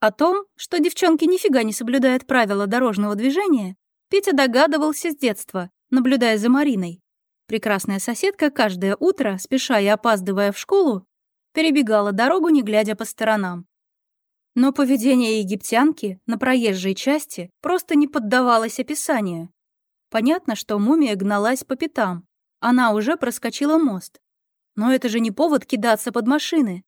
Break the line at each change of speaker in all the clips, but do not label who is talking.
О том, что девчонки нифига не соблюдают правила дорожного движения, Петя догадывался с детства, наблюдая за Мариной. Прекрасная соседка каждое утро, спеша и опаздывая в школу, перебегала дорогу, не глядя по сторонам. Но поведение египтянки на проезжей части просто не поддавалось описанию. Понятно, что мумия гналась по пятам. Она уже проскочила мост. Но это же не повод кидаться под машины.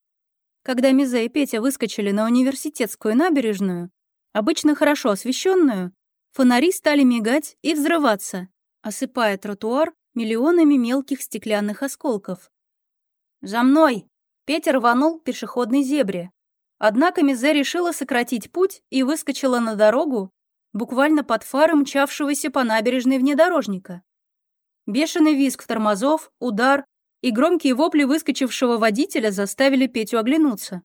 Когда Мизе и Петя выскочили на университетскую набережную, обычно хорошо освещенную, фонари стали мигать и взрываться, осыпая тротуар миллионами мелких стеклянных осколков. «За мной!» Петя рванул к пешеходной зебре. Однако Мизе решила сократить путь и выскочила на дорогу, буквально под фары мчавшегося по набережной внедорожника. Бешеный визг тормозов, удар, и громкие вопли выскочившего водителя заставили Петю оглянуться.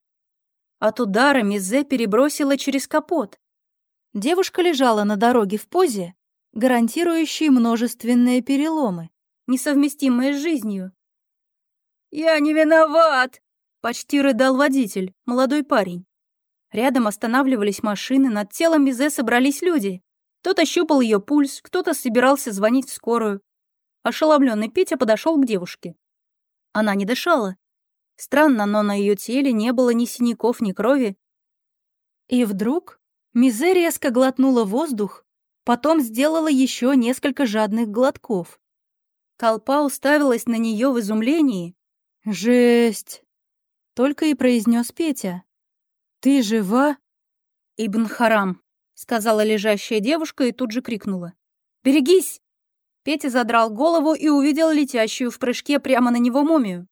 От удара Мизе перебросила через капот. Девушка лежала на дороге в позе, гарантирующей множественные переломы, несовместимые с жизнью. «Я не виноват!» — почти рыдал водитель, молодой парень. Рядом останавливались машины, над телом Мизе собрались люди. Кто-то щупал ее пульс, кто-то собирался звонить в скорую. Ошеломленный Петя подошел к девушке. Она не дышала. Странно, но на ее теле не было ни синяков, ни крови. И вдруг Мизе резко глотнула воздух, потом сделала еще несколько жадных глотков. Толпа уставилась на нее в изумлении. «Жесть!» — только и произнес Петя. «Ты жива?» «Ибн Харам», — сказала лежащая девушка и тут же крикнула. «Берегись!» Петя задрал голову и увидел летящую в прыжке прямо на него мумию.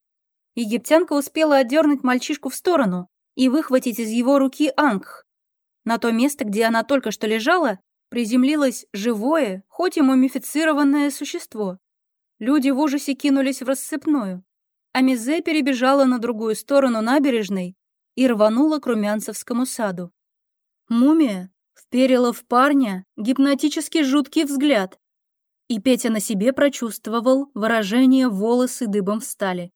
Египтянка успела отдернуть мальчишку в сторону и выхватить из его руки ангх. На то место, где она только что лежала, приземлилось живое, хоть и мумифицированное существо. Люди в ужасе кинулись в рассыпную, а Мизе перебежала на другую сторону набережной и рванула к Румянцевскому саду. Мумия вперила в парня гипнотически жуткий взгляд, и Петя на себе прочувствовал выражение волосы дыбом встали.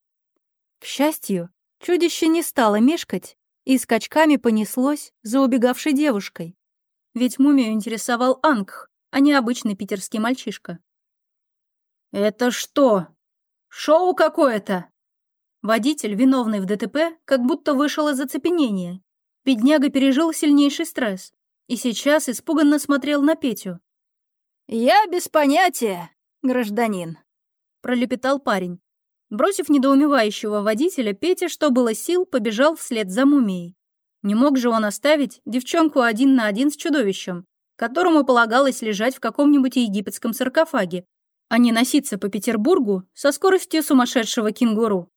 К счастью, чудище не стало мешкать и скачками понеслось за убегавшей девушкой. Ведь мумию интересовал Ангх, а не обычный питерский мальчишка. «Это что? Шоу какое-то?» Водитель, виновный в ДТП, как будто вышел из оцепенения. Бедняга пережил сильнейший стресс и сейчас испуганно смотрел на Петю. «Я без понятия, гражданин», — пролепетал парень. Бросив недоумевающего водителя, Петя, что было сил, побежал вслед за мумией. Не мог же он оставить девчонку один на один с чудовищем, которому полагалось лежать в каком-нибудь египетском саркофаге, а не носиться по Петербургу со скоростью сумасшедшего кенгуру.